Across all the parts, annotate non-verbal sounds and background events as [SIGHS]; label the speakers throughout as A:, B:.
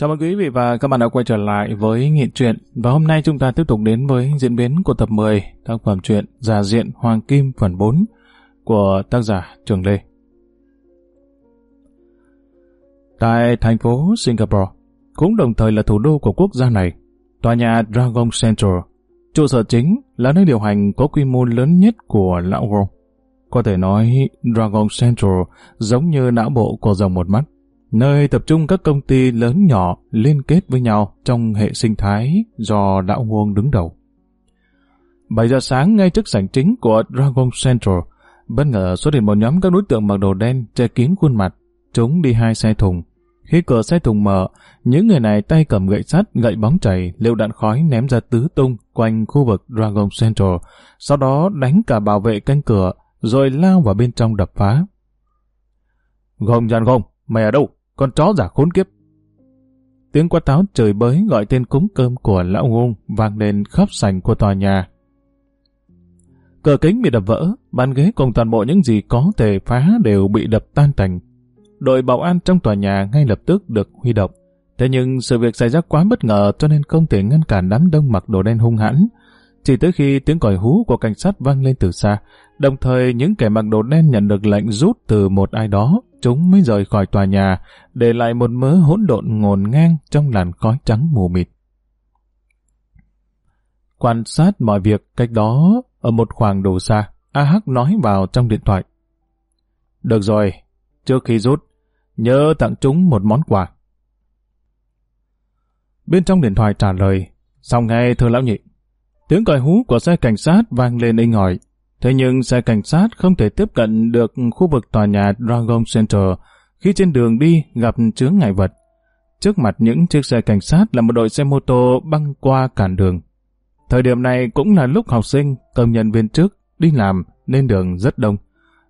A: Chào mừng quý vị và các bạn đã quay trở lại với Nghị truyện và hôm nay chúng ta tiếp tục đến với diễn biến của tập 10 tác phẩm truyện Già diện Hoàng Kim phần 4 của tác giả Trường Lê. Tại thành phố Singapore, cũng đồng thời là thủ đô của quốc gia này, tòa nhà Dragon Central, trụ sở chính là nơi điều hành có quy mô lớn nhất của lão Wong. Có thể nói Dragon Central giống như não bộ của dòng một mắt nơi tập trung các công ty lớn nhỏ liên kết với nhau trong hệ sinh thái do đạo nguồn đứng đầu. 7 giờ sáng ngay trước sảnh chính của Dragon Central, bất ngờ xuất hiện một nhóm các đối tượng mặc đồ đen che kín khuôn mặt, chúng đi hai xe thùng. Khi cửa xe thùng mở, những người này tay cầm gậy sắt, gậy bóng chảy, liệu đạn khói ném ra tứ tung quanh khu vực Dragon Central, sau đó đánh cả bảo vệ canh cửa, rồi lao vào bên trong đập phá. Gông dàn gông, mày ở đâu? Con chó giả khốn kiếp. Tiếng quát táo trời bới gọi tên cúng cơm của lão ngôn vang lên khắp sảnh của tòa nhà. Cờ kính bị đập vỡ, bàn ghế cùng toàn bộ những gì có thể phá đều bị đập tan tành. Đội bảo an trong tòa nhà ngay lập tức được huy động. Thế nhưng sự việc xảy ra quá bất ngờ cho nên không thể ngăn cản đám đông mặc đồ đen hung hãn. Chỉ tới khi tiếng còi hú của cảnh sát vang lên từ xa, đồng thời những kẻ mặc đồ đen nhận được lệnh rút từ một ai đó, chúng mới rời khỏi tòa nhà, để lại một mớ hỗn độn ngổn ngang trong làn khói trắng mù mịt. Quan sát mọi việc cách đó, ở một khoảng đồ xa, A Hắc nói vào trong điện thoại. Được rồi, trước khi rút, nhớ tặng chúng một món quà. Bên trong điện thoại trả lời, xong ngay thưa lão nhị. Tiếng còi hú của xe cảnh sát vang lên inh ỏi. Thế nhưng xe cảnh sát không thể tiếp cận được khu vực tòa nhà Dragon Center khi trên đường đi gặp chướng ngại vật. Trước mặt những chiếc xe cảnh sát là một đội xe mô tô băng qua cản đường. Thời điểm này cũng là lúc học sinh, công nhân viên trước đi làm nên đường rất đông.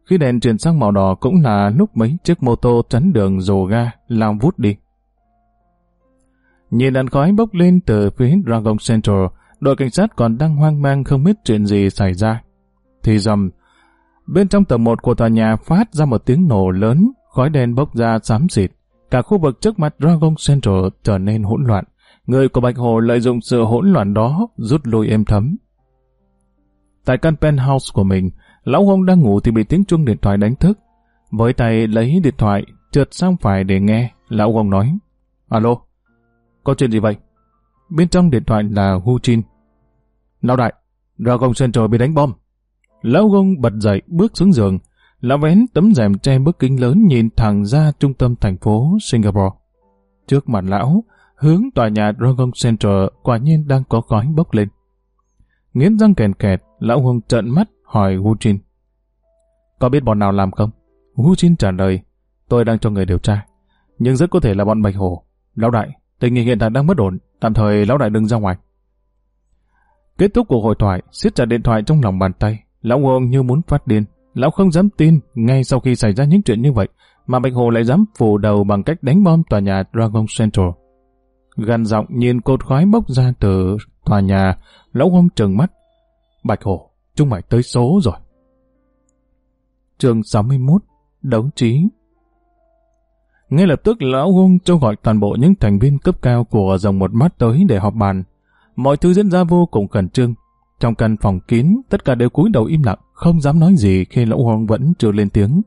A: Khi đèn chuyển sang màu đỏ cũng là lúc mấy chiếc mô tô chắn đường rồ ga lao vút đi. Nhìn đàn khói bốc lên từ phía Dragon Central, đội cảnh sát còn đang hoang mang không biết chuyện gì xảy ra. Thì dầm, bên trong tầng một của tòa nhà phát ra một tiếng nổ lớn, khói đen bốc ra xám xịt. Cả khu vực trước mặt Dragon Central trở nên hỗn loạn. Người của Bạch Hồ lợi dụng sự hỗn loạn đó rút lui êm thấm. Tại căn penthouse của mình, lão ông đang ngủ thì bị tiếng chuông điện thoại đánh thức. Với tay lấy điện thoại, trượt sang phải để nghe, lão ông nói. Alo, có chuyện gì vậy? Bên trong điện thoại là Hu Chin. Lão đại, Dragon Central bị đánh bom. Lão gông bật dậy bước xuống giường, lão vén tấm rèm che bức kính lớn nhìn thẳng ra trung tâm thành phố Singapore. Trước mặt lão, hướng tòa nhà Dragon Central quả nhiên đang có khói bốc lên. Nghiến răng kèn kẹt, lão gông trợn mắt hỏi Wu Jin. Có biết bọn nào làm không? Wu Jin trả lời, tôi đang cho người điều tra. Nhưng rất có thể là bọn Bạch Hồ. Lão đại, tình hình hiện tại đang bất ổn, tạm thời lão đại đừng ra ngoài. Kết thúc cuộc hội thoại, siết chặt điện thoại trong lòng bàn tay, lão Hùng như muốn phát điên. Lão không dám tin, ngay sau khi xảy ra những chuyện như vậy, mà Bạch Hồ lại dám phủ đầu bằng cách đánh bom tòa nhà Dragon Central. Gần giọng nhìn cột khói bốc ra từ tòa nhà, lão Hùng trừng mắt. Bạch Hồ, chúng mày tới số rồi. Trường 61, Đấu trí ngay lập tức lão hung cho gọi toàn bộ những thành viên cấp cao của dòng một mắt tới để họp bàn. Mọi thứ diễn ra vô cùng khẩn trương. Trong căn phòng kín, tất cả đều cúi đầu im lặng, không dám nói gì khi lão Hoàng vẫn chưa lên tiếng.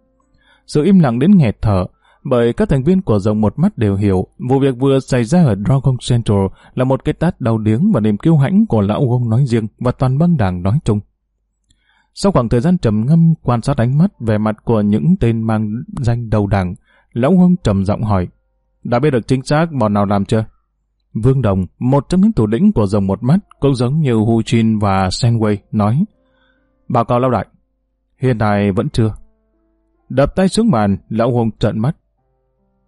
A: Sự im lặng đến nghẹt thở, bởi các thành viên của dòng một mắt đều hiểu vụ việc vừa xảy ra ở Dragon Central là một cái tát đau điếng và niềm kiêu hãnh của lão hung nói riêng và toàn băng đảng nói chung. Sau khoảng thời gian trầm ngâm quan sát ánh mắt về mặt của những tên mang danh đầu đảng, Lão Hưng trầm giọng hỏi, đã biết được chính xác bọn nào làm chưa? Vương Đồng, một trong những thủ lĩnh của dòng một mắt, cũng giống như Hu Chin và Senway, nói, Báo cáo lão đại, hiện tại vẫn chưa. Đập tay xuống bàn, lão Hùng trợn mắt.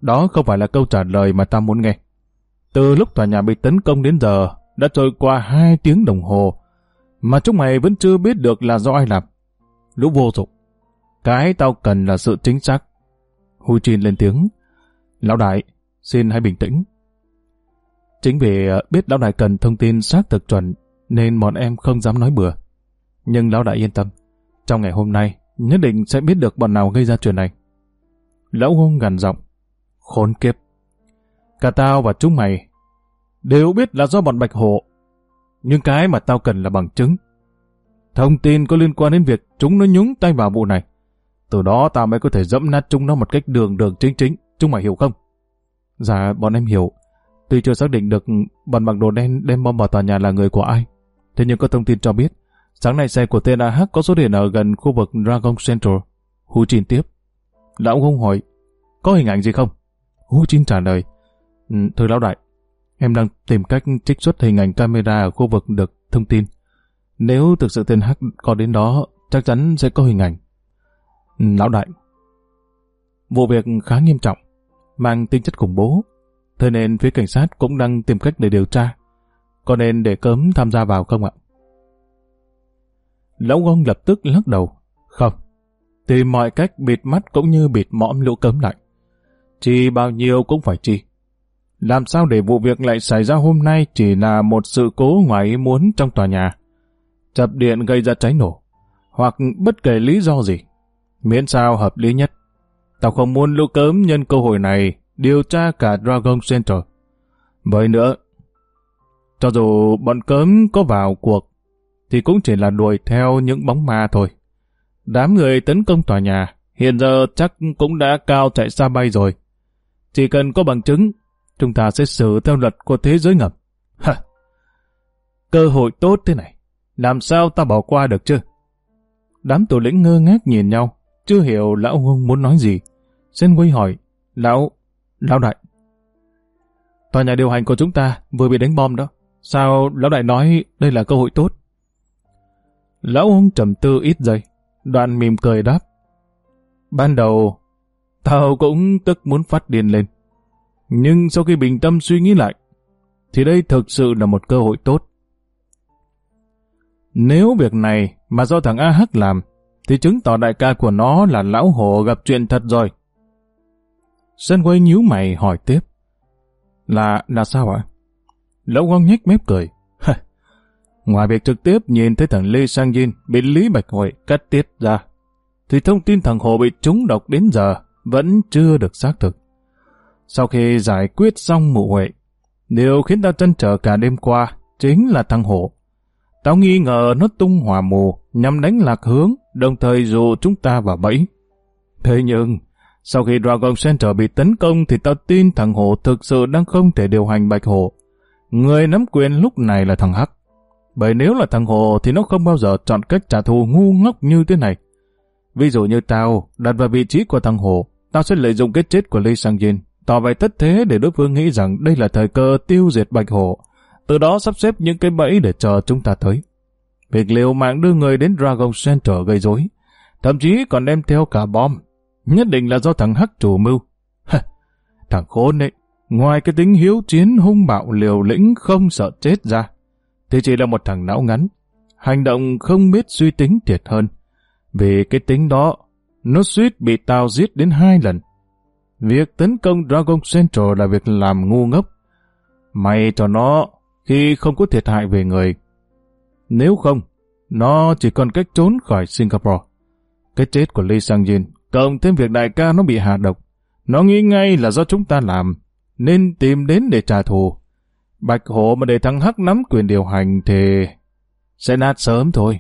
A: Đó không phải là câu trả lời mà ta muốn nghe. Từ lúc tòa nhà bị tấn công đến giờ, đã trôi qua hai tiếng đồng hồ, mà chúng mày vẫn chưa biết được là do ai làm. Lũ vô dụng. Cái tao cần là sự chính xác. Hu Chin lên tiếng. Lão đại, xin hãy bình tĩnh. Chính vì ờ, biết lão đại cần thông tin xác thực chuẩn, nên bọn em không dám nói bừa. Nhưng lão đại yên tâm, trong ngày hôm nay, nhất định sẽ biết được bọn nào gây ra chuyện này. Lão hôn gằn giọng, khốn kiếp. Cả tao và chúng mày đều biết là do bọn Bạch Hổ. Nhưng cái mà tao cần là bằng chứng. Thông tin có liên quan đến việc chúng nó nhúng tay vào vụ này. Từ đó tao mới có thể dẫm nát chúng nó một cách đường đường chính chính. Chúng mày hiểu không? Dạ, bọn em hiểu. Tuy chưa xác định được bọn mặc đồ đen đem bom vào tòa nhà là người của ai. Thế nhưng có thông tin cho biết, sáng nay xe của tên AH có xuất hiện ở gần khu vực Dragon Central. Hu Chin tiếp. Lão ông hỏi, có hình ảnh gì không? Hu Chin trả lời, ừ, thưa lão đại, em đang tìm cách trích xuất hình ảnh camera ở khu vực được thông tin. Nếu thực sự tên H có đến đó, chắc chắn sẽ có hình ảnh. Ừ, lão đại, vụ việc khá nghiêm trọng, mang tính chất khủng bố, thế nên phía cảnh sát cũng đang tìm cách để điều tra. Có nên để cấm tham gia vào không ạ? Lão Gông lập tức lắc đầu. Không, tìm mọi cách bịt mắt cũng như bịt mõm lũ cấm lại. Chi bao nhiêu cũng phải chi. Làm sao để vụ việc lại xảy ra hôm nay chỉ là một sự cố ngoài ý muốn trong tòa nhà. Chập điện gây ra cháy nổ, hoặc bất kể lý do gì. Miễn sao hợp lý nhất. Tao không muốn lũ cấm nhân cơ hội này điều tra cả Dragon Center. Với nữa, cho dù bọn cấm có vào cuộc, thì cũng chỉ là đuổi theo những bóng ma thôi. Đám người tấn công tòa nhà, hiện giờ chắc cũng đã cao chạy xa bay rồi. Chỉ cần có bằng chứng, chúng ta sẽ xử theo luật của thế giới ngầm. Hả? Cơ hội tốt thế này, làm sao ta bỏ qua được chứ? Đám tù lĩnh ngơ ngác nhìn nhau, chưa hiểu lão hung muốn nói gì. Sen quay hỏi, lão, lão đại. Tòa nhà điều hành của chúng ta vừa bị đánh bom đó. Sao lão đại nói đây là cơ hội tốt? Lão ông trầm tư ít giây, đoạn mỉm cười đáp. Ban đầu, tao cũng tức muốn phát điên lên. Nhưng sau khi bình tâm suy nghĩ lại, thì đây thực sự là một cơ hội tốt. Nếu việc này mà do thằng A AH làm, thì chứng tỏ đại ca của nó là lão hổ gặp chuyện thật rồi. Sơn quay nhíu mày hỏi tiếp. Là, là sao ạ? Lão Quang nhếch mép cười. Ngoài việc trực tiếp nhìn thấy thằng Lê Sang Yin bị Lý Bạch Hội cắt tiết ra, thì thông tin thằng Hồ bị trúng độc đến giờ vẫn chưa được xác thực. Sau khi giải quyết xong mụ Huệ, điều khiến tao chân trở cả đêm qua chính là thằng Hổ. Tao nghi ngờ nó tung hỏa mù nhằm đánh lạc hướng, đồng thời dụ chúng ta vào bẫy. Thế nhưng, sau khi Dragon Center bị tấn công thì tao tin thằng Hổ thực sự đang không thể điều hành Bạch Hổ. Người nắm quyền lúc này là thằng Hắc. Bởi nếu là thằng Hồ thì nó không bao giờ chọn cách trả thù ngu ngốc như thế này. Ví dụ như tao đặt vào vị trí của thằng Hồ, tao sẽ lợi dụng cái chết của Lee Sang Jin, tỏ vẻ tất thế để đối phương nghĩ rằng đây là thời cơ tiêu diệt Bạch Hồ, từ đó sắp xếp những cái bẫy để chờ chúng ta tới. Việc liều mạng đưa người đến Dragon Center gây rối, thậm chí còn đem theo cả bom, nhất định là do thằng Hắc chủ mưu. thằng khốn ấy, ngoài cái tính hiếu chiến hung bạo liều lĩnh không sợ chết ra, thì chỉ là một thằng não ngắn, hành động không biết suy tính thiệt hơn. Vì cái tính đó, nó suýt bị tao giết đến hai lần. Việc tấn công Dragon Central là việc làm ngu ngốc. May cho nó khi không có thiệt hại về người. Nếu không, nó chỉ còn cách trốn khỏi Singapore. Cái chết của Lee Sang Jin, cộng thêm việc đại ca nó bị hạ độc. Nó nghĩ ngay là do chúng ta làm, nên tìm đến để trả thù. Bạch Hổ mà để thằng Hắc nắm quyền điều hành thì sẽ nát sớm thôi.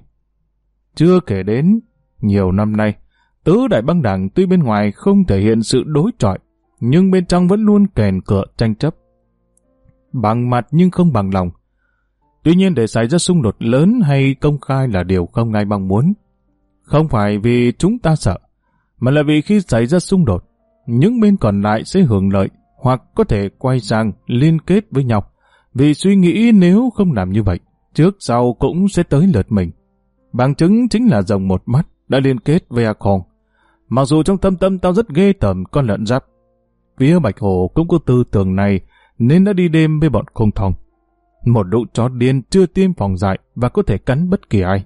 A: Chưa kể đến, nhiều năm nay, tứ đại băng đảng tuy bên ngoài không thể hiện sự đối chọi, nhưng bên trong vẫn luôn kèn cựa tranh chấp. Bằng mặt nhưng không bằng lòng. Tuy nhiên để xảy ra xung đột lớn hay công khai là điều không ai mong muốn. Không phải vì chúng ta sợ, mà là vì khi xảy ra xung đột, những bên còn lại sẽ hưởng lợi hoặc có thể quay sang liên kết với nhau vì suy nghĩ nếu không làm như vậy, trước sau cũng sẽ tới lượt mình. Bằng chứng chính là dòng một mắt đã liên kết với Akon. Mặc dù trong tâm tâm tao rất ghê tởm con lợn giáp. Phía Bạch Hồ cũng có tư tưởng này nên đã đi đêm với bọn không thông. Một lũ chó điên chưa tiêm phòng dại và có thể cắn bất kỳ ai.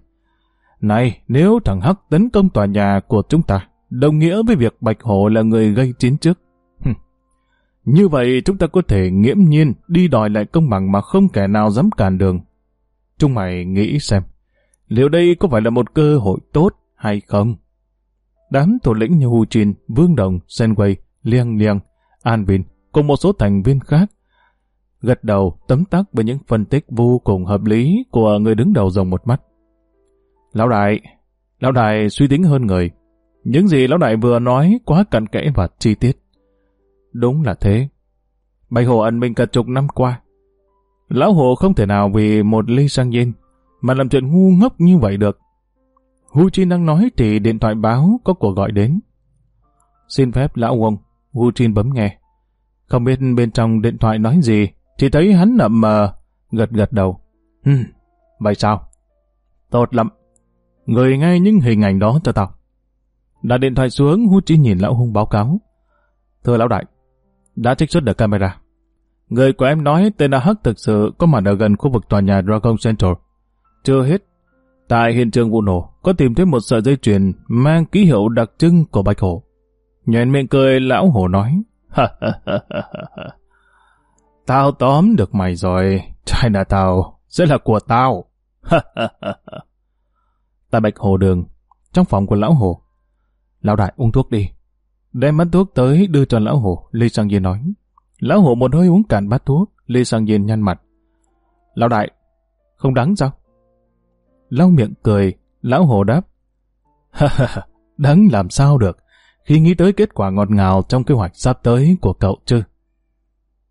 A: Này, nếu thằng Hắc tấn công tòa nhà của chúng ta, đồng nghĩa với việc Bạch Hổ là người gây chiến trước. Như vậy chúng ta có thể nghiễm nhiên đi đòi lại công bằng mà không kẻ nào dám cản đường. Chúng mày nghĩ xem, liệu đây có phải là một cơ hội tốt hay không? Đám thủ lĩnh như Hu Chin, Vương Đồng, Senway, Liang Liang, An bình cùng một số thành viên khác. Gật đầu tấm tắc với những phân tích vô cùng hợp lý của người đứng đầu dòng một mắt. Lão đại, lão đại suy tính hơn người. Những gì lão đại vừa nói quá cặn kẽ và chi tiết. Đúng là thế. Bạch Hồ ẩn mình cả chục năm qua. Lão Hồ không thể nào vì một ly sang nhiên mà làm chuyện ngu ngốc như vậy được. Hu Chin đang nói thì điện thoại báo có cuộc gọi đến. Xin phép lão Wong, Hu Chin bấm nghe. Không biết bên trong điện thoại nói gì, chỉ thấy hắn nậm mờ, gật gật đầu. Hừm, vậy sao? Tốt lắm. Gửi ngay những hình ảnh đó cho tao. Đặt điện thoại xuống, Hu Chin nhìn lão hung báo cáo. Thưa lão đại, đã trích xuất được camera. Người của em nói tên là Hắc thực sự có mặt ở gần khu vực tòa nhà Dragon Central. Chưa hết, tại hiện trường vụ nổ có tìm thấy một sợi dây chuyền mang ký hiệu đặc trưng của Bạch Hổ. Nhện miệng cười lão hổ nói, Tao tóm được mày rồi, China tao sẽ là của tao. [LAUGHS] Tại Bạch Hồ Đường, trong phòng của lão hổ, lão đại uống thuốc đi. Đem bát thuốc tới đưa cho lão hổ, Lê Sang Diên nói. Lão hổ một hơi uống cạn bát thuốc, Lê Sang Diên nhăn mặt. Lão đại, không đắng sao? lão miệng cười, lão hổ đáp. Ha ha, đắng làm sao được, khi nghĩ tới kết quả ngọt ngào trong kế hoạch sắp tới của cậu chứ.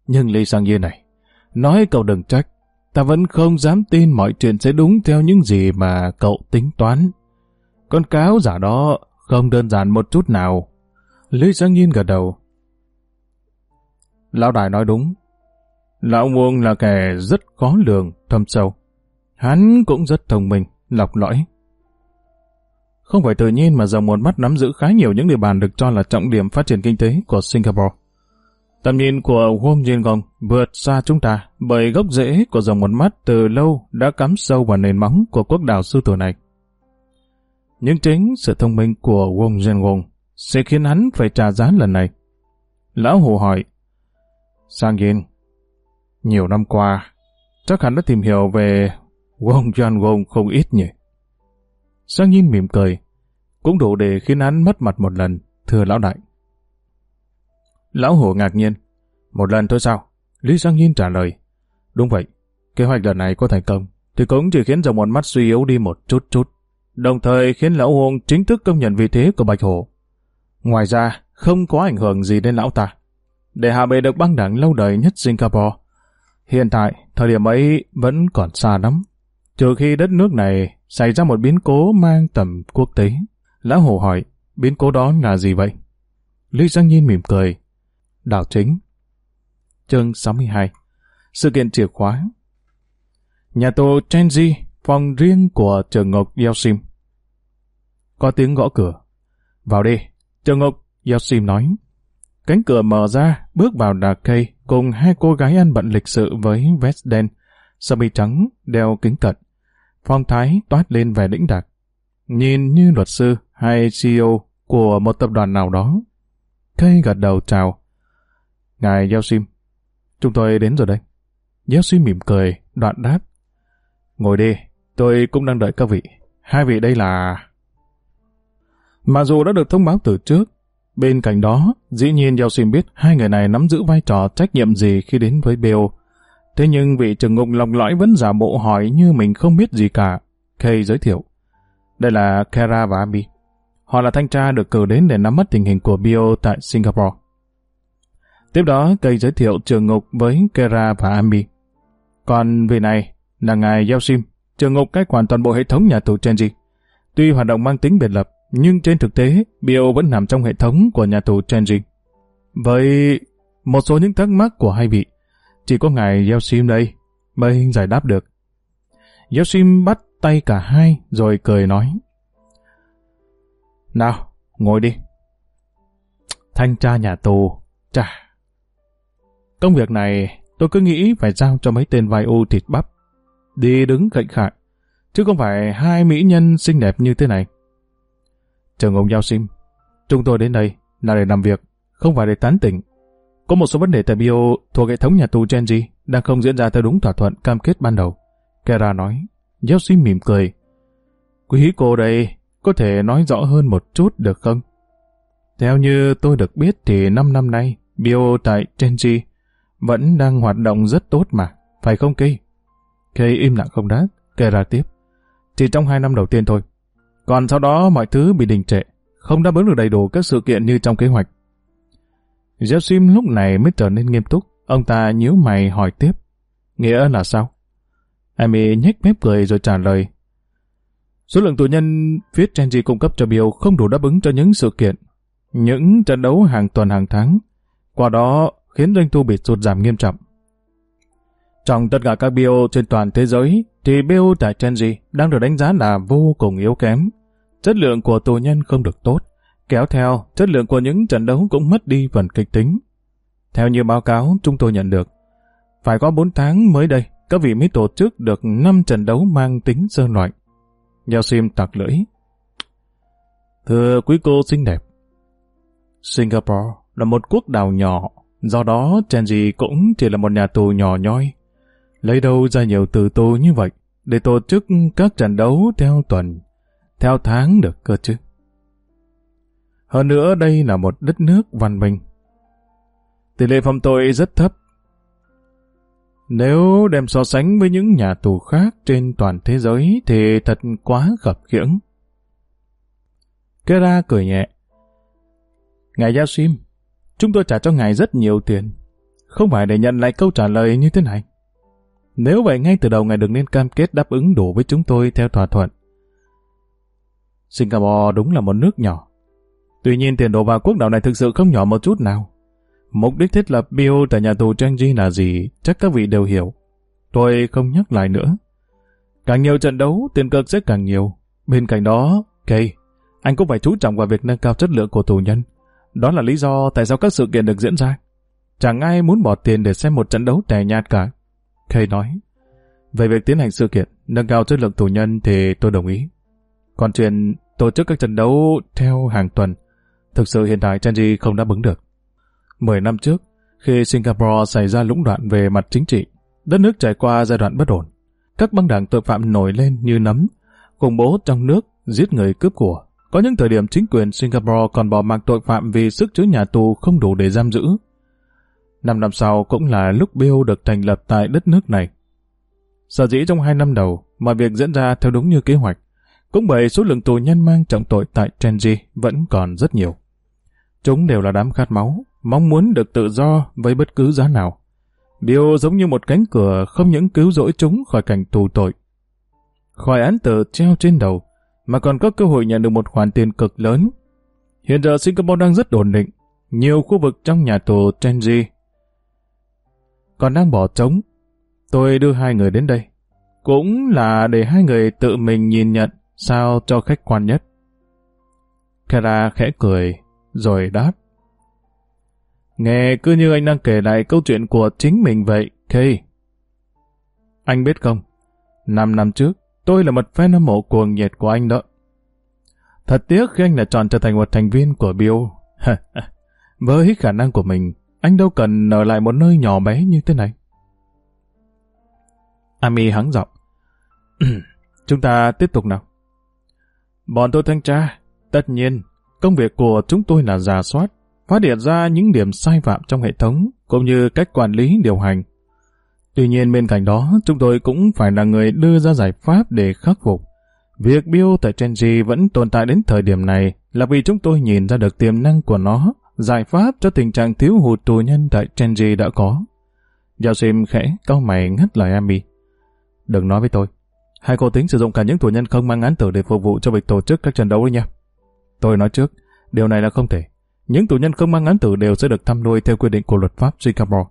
A: Nhưng Lê Sang Diên này, nói cậu đừng trách, ta vẫn không dám tin mọi chuyện sẽ đúng theo những gì mà cậu tính toán. Con cáo giả đó không đơn giản một chút nào. Lý Giang Nhiên gật đầu. Lão Đại nói đúng. Lão Muông là kẻ rất khó lường, thâm sâu. Hắn cũng rất thông minh, lọc lõi. Không phải tự nhiên mà dòng một mắt nắm giữ khá nhiều những địa bàn được cho là trọng điểm phát triển kinh tế của Singapore. Tầm nhìn của Wong Jin Gong vượt xa chúng ta bởi gốc rễ của dòng một mắt từ lâu đã cắm sâu vào nền móng của quốc đảo sư tử này. Nhưng chính sự thông minh của Wong Jin Wong sẽ khiến hắn phải trả giá lần này. Lão Hồ hỏi, Sang Yin, nhiều năm qua, chắc hắn đã tìm hiểu về Wong Jin Wong không ít nhỉ? Sang Yin mỉm cười, cũng đủ để khiến hắn mất mặt một lần, thưa lão đại. Lão Hồ ngạc nhiên, một lần thôi sao? Lý Sang Yin trả lời, đúng vậy, kế hoạch lần này có thành công, thì cũng chỉ khiến dòng một mắt suy yếu đi một chút chút, đồng thời khiến lão Uông chính thức công nhận vị thế của Bạch Hồ. Ngoài ra, không có ảnh hưởng gì đến lão ta. Để hạ bệ được băng đảng lâu đời nhất Singapore, hiện tại, thời điểm ấy vẫn còn xa lắm. Trừ khi đất nước này xảy ra một biến cố mang tầm quốc tế. Lão Hồ hỏi, biến cố đó là gì vậy? Lý Giang Nhiên mỉm cười. Đảo chính. Chương 62 Sự kiện chìa khóa Nhà tù Chenji, phòng riêng của trường Ngọc Yeltsin. Có tiếng gõ cửa. Vào đi, trường Ngọc Yeltsin nói. Cánh cửa mở ra, bước vào đà cây cùng hai cô gái ăn bận lịch sự với vest đen, sơ mi trắng, đeo kính cận phong thái toát lên vẻ đĩnh đạc. Nhìn như luật sư hay CEO của một tập đoàn nào đó. Cây gật đầu chào. Ngài giao Sim, chúng tôi đến rồi đây. Yeo Sim mỉm cười, đoạn đáp. Ngồi đi, tôi cũng đang đợi các vị. Hai vị đây là... mà dù đã được thông báo từ trước, bên cạnh đó, dĩ nhiên giao Sim biết hai người này nắm giữ vai trò trách nhiệm gì khi đến với Bill. Thế nhưng vị trưởng ngục lòng lõi vẫn giả bộ hỏi như mình không biết gì cả. Kay giới thiệu. Đây là Kara và Abby. Họ là thanh tra được cử đến để nắm mắt tình hình của Bio tại Singapore. Tiếp đó, Kay giới thiệu trường ngục với Kara và Ami. Còn vị này là ngài Yao Sim, trường ngục cai quản toàn bộ hệ thống nhà tù Chenji. Tuy hoạt động mang tính biệt lập, nhưng trên thực tế, Bio vẫn nằm trong hệ thống của nhà tù Chenji. Vậy một số những thắc mắc của hai vị, chỉ có ngài Yeltsin đây mới giải đáp được. Yeltsin bắt tay cả hai rồi cười nói. Nào, ngồi đi. Thanh tra nhà tù, chà. Công việc này tôi cứ nghĩ phải giao cho mấy tên vai u thịt bắp. Đi đứng cạnh khại, chứ không phải hai mỹ nhân xinh đẹp như thế này. Trường ông Giao Sim, chúng tôi đến đây là để làm việc, không phải để tán tỉnh. Có một số vấn đề tại bio thuộc hệ thống nhà tù Genji đang không diễn ra theo đúng thỏa thuận cam kết ban đầu. Kera nói. Yoshi mỉm cười. Quý cô đây, có thể nói rõ hơn một chút được không? Theo như tôi được biết thì 5 năm nay, Bio tại Genji vẫn đang hoạt động rất tốt mà, phải không Kỳ? Kay im lặng không đáp, kể ra tiếp. Chỉ trong hai năm đầu tiên thôi. Còn sau đó mọi thứ bị đình trệ, không đáp ứng được đầy đủ các sự kiện như trong kế hoạch. Josim lúc này mới trở nên nghiêm túc, ông ta nhíu mày hỏi tiếp. Nghĩa là sao? Amy nhếch mép cười rồi trả lời. Số lượng tù nhân phía Genji cung cấp cho Bill không đủ đáp ứng cho những sự kiện, những trận đấu hàng tuần hàng tháng. Qua đó khiến doanh thu bị sụt giảm nghiêm trọng. Trong tất cả các bio trên toàn thế giới, thì bio tại Genji đang được đánh giá là vô cùng yếu kém. Chất lượng của tù nhân không được tốt, kéo theo chất lượng của những trận đấu cũng mất đi phần kịch tính. Theo như báo cáo chúng tôi nhận được, phải có 4 tháng mới đây, các vị mới tổ chức được 5 trận đấu mang tính sơ loại. Giao sim tặc lưỡi. Thưa quý cô xinh đẹp, Singapore là một quốc đảo nhỏ, do đó Chenji cũng chỉ là một nhà tù nhỏ nhoi. Lấy đâu ra nhiều từ tù như vậy để tổ chức các trận đấu theo tuần, theo tháng được cơ chứ? Hơn nữa đây là một đất nước văn minh. Tỷ lệ phạm tội rất thấp. Nếu đem so sánh với những nhà tù khác trên toàn thế giới thì thật quá khập khiễng. Kera cười nhẹ. Ngài Yasim, chúng tôi trả cho ngài rất nhiều tiền. Không phải để nhận lại câu trả lời như thế này. Nếu vậy ngay từ đầu ngài đừng nên cam kết đáp ứng đủ với chúng tôi theo thỏa thuận. Singapore đúng là một nước nhỏ. Tuy nhiên tiền đồ vào quốc đảo này thực sự không nhỏ một chút nào. Mục đích thiết lập bio tại nhà tù Changi là gì, chắc các vị đều hiểu. Tôi không nhắc lại nữa. Càng nhiều trận đấu, tiền cược sẽ càng nhiều. Bên cạnh đó, Kay, anh cũng phải chú trọng vào việc nâng cao chất lượng của tù nhân. Đó là lý do tại sao các sự kiện được diễn ra. Chẳng ai muốn bỏ tiền để xem một trận đấu tẻ nhạt cả. Kay nói, về việc tiến hành sự kiện, nâng cao chất lượng tù nhân thì tôi đồng ý. Còn chuyện tổ chức các trận đấu theo hàng tuần, thực sự hiện tại Changi không đáp ứng được. Mười năm trước, khi Singapore xảy ra lũng đoạn về mặt chính trị, đất nước trải qua giai đoạn bất ổn. Các băng đảng tội phạm nổi lên như nấm, khủng bố trong nước, giết người cướp của. Có những thời điểm chính quyền Singapore còn bỏ mặc tội phạm vì sức chứa nhà tù không đủ để giam giữ. Năm năm sau cũng là lúc Bill được thành lập tại đất nước này. Sở dĩ trong hai năm đầu, mọi việc diễn ra theo đúng như kế hoạch. Cũng bởi số lượng tù nhân mang trọng tội tại Trenji vẫn còn rất nhiều. Chúng đều là đám khát máu, mong muốn được tự do với bất cứ giá nào. Bill giống như một cánh cửa không những cứu rỗi chúng khỏi cảnh tù tội. Khỏi án tử treo trên đầu, mà còn có cơ hội nhận được một khoản tiền cực lớn. Hiện giờ Singapore đang rất ổn định, nhiều khu vực trong nhà tù Genji còn đang bỏ trống. Tôi đưa hai người đến đây. Cũng là để hai người tự mình nhìn nhận sao cho khách quan nhất. Kara khẽ cười, rồi đáp. Nghe cứ như anh đang kể lại câu chuyện của chính mình vậy, Kay. Anh biết không, năm năm trước, tôi là một fan hâm mộ cuồng nhiệt của anh đó. Thật tiếc khi anh đã chọn trở thành một thành viên của Bill. [LAUGHS] Với khả năng của mình, anh đâu cần ở lại một nơi nhỏ bé như thế này. Ami hắng giọng. [CLEARS THROAT] Chúng ta tiếp tục nào. Bọn tôi thanh tra, tất nhiên, công việc của chúng tôi là giả soát, phát hiện ra những điểm sai phạm trong hệ thống, cũng như cách quản lý điều hành. Tuy nhiên bên cạnh đó, chúng tôi cũng phải là người đưa ra giải pháp để khắc phục. Việc Bill tại Genji vẫn tồn tại đến thời điểm này là vì chúng tôi nhìn ra được tiềm năng của nó giải pháp cho tình trạng thiếu hụt tù nhân tại Genji đã có. Giao Sim khẽ cau mày ngắt lời Ami. Đừng nói với tôi. Hai cô tính sử dụng cả những tù nhân không mang án tử để phục vụ cho việc tổ chức các trận đấu đấy nha. Tôi nói trước, điều này là không thể. Những tù nhân không mang án tử đều sẽ được thăm nuôi theo quy định của luật pháp Singapore.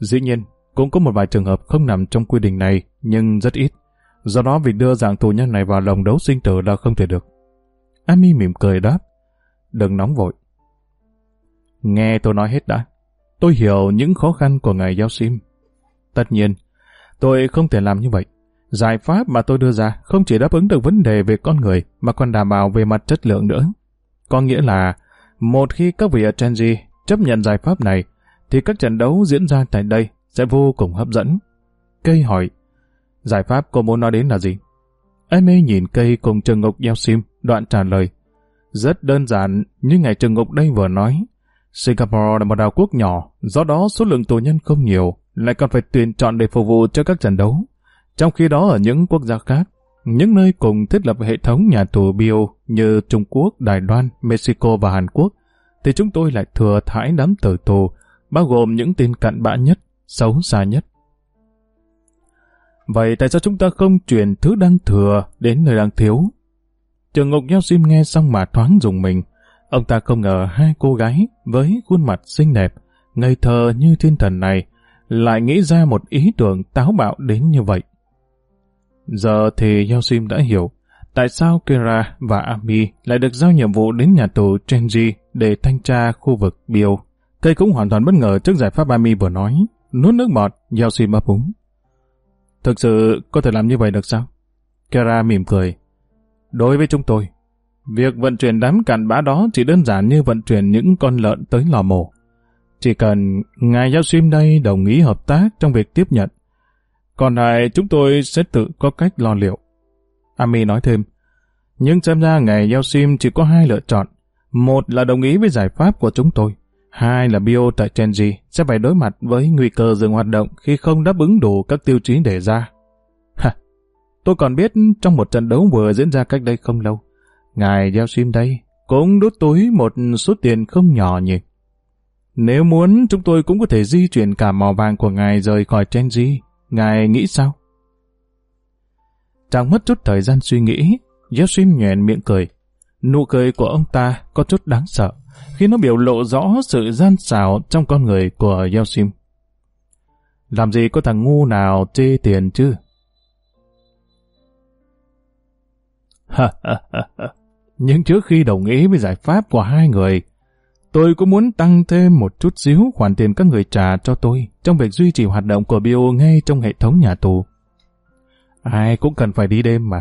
A: Dĩ nhiên, cũng có một vài trường hợp không nằm trong quy định này, nhưng rất ít. Do đó việc đưa dạng tù nhân này vào lồng đấu sinh tử là không thể được. Ami mỉm cười đáp. Đừng nóng vội. Nghe tôi nói hết đã. Tôi hiểu những khó khăn của ngài giáo sim. Tất nhiên, tôi không thể làm như vậy. Giải pháp mà tôi đưa ra không chỉ đáp ứng được vấn đề về con người mà còn đảm bảo về mặt chất lượng nữa. Có nghĩa là, một khi các vị ở Genji chấp nhận giải pháp này, thì các trận đấu diễn ra tại đây sẽ vô cùng hấp dẫn. Cây hỏi, giải pháp cô muốn nói đến là gì? Em mê nhìn cây cùng Trần Ngục gieo sim, đoạn trả lời. Rất đơn giản, như ngài Trần Ngục đây vừa nói, Singapore là một đảo quốc nhỏ, do đó số lượng tù nhân không nhiều, lại còn phải tuyển chọn để phục vụ cho các trận đấu. Trong khi đó ở những quốc gia khác, những nơi cùng thiết lập hệ thống nhà tù bio như Trung Quốc, Đài Loan, Mexico và Hàn Quốc, thì chúng tôi lại thừa thải đám tử tù, bao gồm những tên cặn bã nhất, xấu xa nhất. Vậy tại sao chúng ta không chuyển thứ đang thừa đến nơi đang thiếu? Trường Ngục Giao Sim nghe xong mà thoáng dùng mình. Ông ta không ngờ hai cô gái với khuôn mặt xinh đẹp, ngây thơ như thiên thần này lại nghĩ ra một ý tưởng táo bạo đến như vậy. Giờ thì Giao đã hiểu tại sao Kira và Ami lại được giao nhiệm vụ đến nhà tù Chenji để thanh tra khu vực Bio. Cây cũng hoàn toàn bất ngờ trước giải pháp Ami vừa nói, nuốt nước bọt, Giao ấp úng. Thực sự có thể làm như vậy được sao? Kira mỉm cười. Đối với chúng tôi, việc vận chuyển đám cặn bã đó chỉ đơn giản như vận chuyển những con lợn tới lò mổ. Chỉ cần ngài giáo sim đây đồng ý hợp tác trong việc tiếp nhận. Còn lại chúng tôi sẽ tự có cách lo liệu. Ami nói thêm, nhưng xem ra ngài giáo sim chỉ có hai lựa chọn. Một là đồng ý với giải pháp của chúng tôi. Hai là Bio tại Chenji sẽ phải đối mặt với nguy cơ dừng hoạt động khi không đáp ứng đủ các tiêu chí đề ra. [LAUGHS] Ha, tôi còn biết trong một trận đấu vừa diễn ra cách đây không lâu, ngài gieo sim đây cũng đút túi một số tiền không nhỏ nhỉ. Nếu muốn, chúng tôi cũng có thể di chuyển cả mỏ vàng của ngài rời khỏi Chenji. Ngài nghĩ sao? Chẳng mất chút thời gian suy nghĩ, Yoshim nhoèn miệng cười. Nụ cười của ông ta có chút đáng sợ khi nó biểu lộ rõ sự gian xảo trong con người của Yoshim. Làm gì có thằng ngu nào chê tiền chứ? Nhưng trước khi đồng ý với giải pháp của hai người, tôi cũng muốn tăng thêm một chút xíu khoản tiền các người trả cho tôi trong việc duy trì hoạt động của Bio ngay trong hệ thống nhà tù. Ai cũng cần phải đi đêm mà.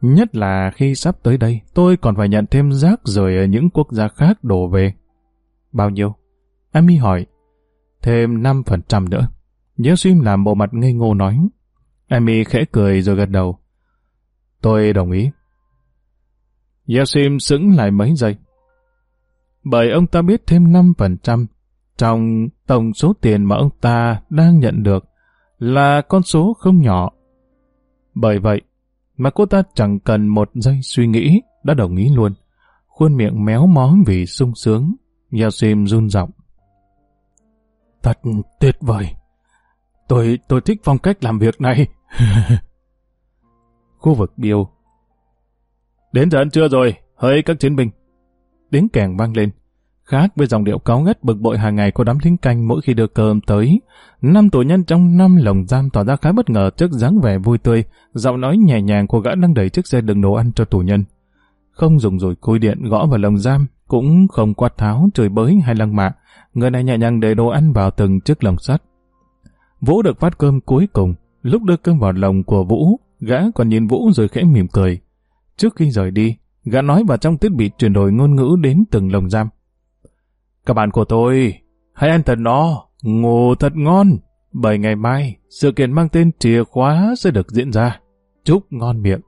A: Nhất là khi sắp tới đây, tôi còn phải nhận thêm rác rời ở những quốc gia khác đổ về. Bao nhiêu? Amy hỏi. Thêm 5% nữa. Yoshim làm bộ mặt ngây ngô nói. Amy khẽ cười rồi gật đầu. Tôi đồng ý. Yoshim sững lại mấy giây. Bởi ông ta biết thêm 5% trong tổng số tiền mà ông ta đang nhận được là con số không nhỏ. Bởi vậy, mà cô ta chẳng cần một giây suy nghĩ, đã đồng ý luôn. Khuôn miệng méo mó vì sung sướng, Yasim run giọng. Thật tuyệt vời. Tôi tôi thích phong cách làm việc này. [LAUGHS] Khu vực biêu. Đến giờ ăn trưa rồi, hỡi các chiến binh. Tiếng kèn vang lên. Khác với dòng điệu cáu ngất bực bội hàng ngày của đám lính canh mỗi khi đưa cơm tới, năm tù nhân trong năm lồng giam tỏ ra khá bất ngờ trước dáng vẻ vui tươi, giọng nói nhẹ nhàng của gã đang đẩy chiếc xe đựng đồ ăn cho tù nhân. Không dùng rồi côi điện gõ vào lồng giam, cũng không quát tháo, chửi bới hay lăng mạ, người này nhẹ nhàng để đồ ăn vào từng chiếc lồng sắt. Vũ được phát cơm cuối cùng, lúc đưa cơm vào lồng của Vũ, gã còn nhìn Vũ rồi khẽ mỉm cười. Trước khi rời đi, gã nói vào trong thiết bị chuyển đổi ngôn ngữ đến từng lồng giam. Các bạn của tôi, hãy ăn thật no, ngủ thật ngon, bởi ngày mai sự kiện mang tên chìa khóa sẽ được diễn ra. Chúc ngon miệng.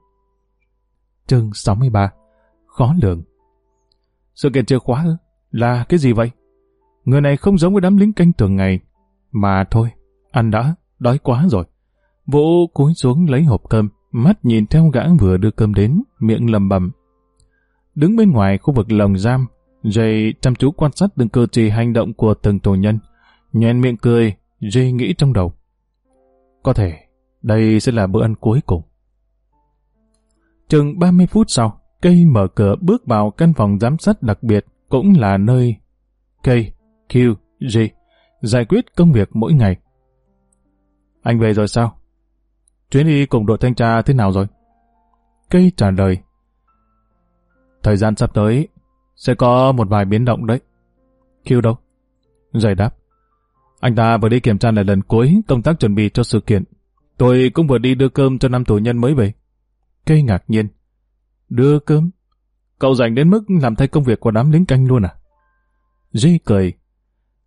A: Chương 63 Khó lường Sự kiện chìa khóa là cái gì vậy? Người này không giống với đám lính canh thường ngày. Mà thôi, ăn đã, đói quá rồi. Vũ cúi xuống lấy hộp cơm, mắt nhìn theo gã vừa đưa cơm đến, miệng lầm bầm. Đứng bên ngoài khu vực lồng giam, Jay chăm chú quan sát từng cơ trì hành động của từng tù nhân. Nhoen miệng cười, Jay nghĩ trong đầu. Có thể, đây sẽ là bữa ăn cuối cùng. Chừng 30 phút sau, cây mở cửa bước vào căn phòng giám sát đặc biệt, cũng là nơi K, Q, J giải quyết công việc mỗi ngày. Anh về rồi sao? Chuyến đi cùng đội thanh tra thế nào rồi? Cây trả lời. Thời gian sắp tới, sẽ có một vài biến động đấy. Kiêu đâu? Giải đáp. Anh ta vừa đi kiểm tra lại lần cuối công tác chuẩn bị cho sự kiện. Tôi cũng vừa đi đưa cơm cho năm tù nhân mới về. Cây ngạc nhiên. Đưa cơm? Cậu dành đến mức làm thay công việc của đám lính canh luôn à? Duy cười.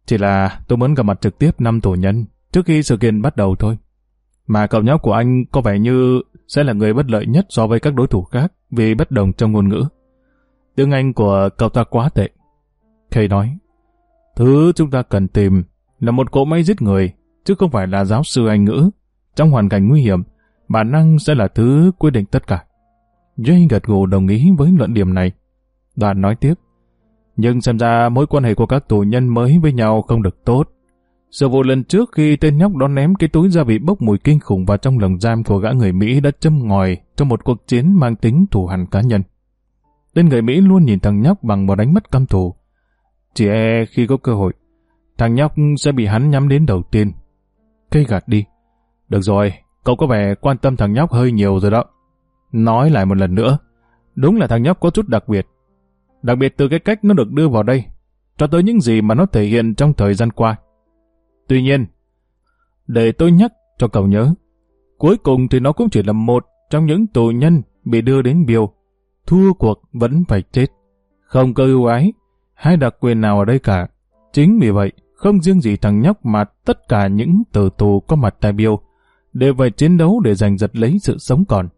A: Chỉ là tôi muốn gặp mặt trực tiếp năm tù nhân trước khi sự kiện bắt đầu thôi. Mà cậu nhóc của anh có vẻ như sẽ là người bất lợi nhất so với các đối thủ khác vì bất đồng trong ngôn ngữ. Tiếng Anh của cậu ta quá tệ. Kay nói, Thứ chúng ta cần tìm là một cỗ máy giết người, chứ không phải là giáo sư Anh ngữ. Trong hoàn cảnh nguy hiểm, bản năng sẽ là thứ quyết định tất cả. Jay gật gù đồng ý với luận điểm này. Đoàn nói tiếp. Nhưng xem ra mối quan hệ của các tù nhân mới với nhau không được tốt. Sự vụ lần trước khi tên nhóc đó ném cái túi gia vị bốc mùi kinh khủng vào trong lồng giam của gã người Mỹ đã châm ngòi trong một cuộc chiến mang tính thù hằn cá nhân. Tên người Mỹ luôn nhìn thằng nhóc bằng một đánh mắt căm thù. Chỉ e khi có cơ hội, thằng nhóc sẽ bị hắn nhắm đến đầu tiên. Cây gạt đi. Được rồi, cậu có vẻ quan tâm thằng nhóc hơi nhiều rồi đó. Nói lại một lần nữa, đúng là thằng nhóc có chút đặc biệt. Đặc biệt từ cái cách nó được đưa vào đây, cho tới những gì mà nó thể hiện trong thời gian qua. Tuy nhiên, để tôi nhắc cho cậu nhớ, cuối cùng thì nó cũng chỉ là một trong những tù nhân bị đưa đến biêu. Thua cuộc vẫn phải chết. Không cơ ưu ái, hay đặc quyền nào ở đây cả. Chính vì vậy, không riêng gì thằng nhóc mà tất cả những tử tù có mặt tại biêu đều phải chiến đấu để giành giật lấy sự sống còn.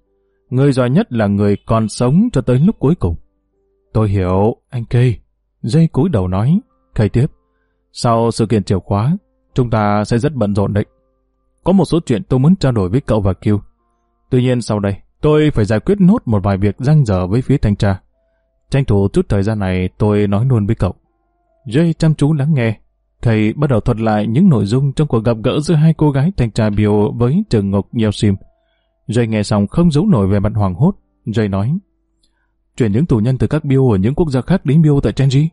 A: Người giỏi nhất là người còn sống cho tới lúc cuối cùng. Tôi hiểu, anh Kê. Dây cúi đầu nói. khai tiếp. Sau sự kiện chìa khóa, chúng ta sẽ rất bận rộn đấy. Có một số chuyện tôi muốn trao đổi với cậu và Kiều. Tuy nhiên sau đây, tôi phải giải quyết nốt một vài việc răng dở với phía thanh tra. Tranh thủ chút thời gian này tôi nói luôn với cậu. Jay chăm chú lắng nghe. Thầy bắt đầu thuật lại những nội dung trong cuộc gặp gỡ giữa hai cô gái thanh tra biểu với trường ngục Sim. Jay nghe xong không giấu nổi về mặt hoàng hốt. Jay nói, chuyển những tù nhân từ các biêu ở những quốc gia khác đến biêu tại Chenji.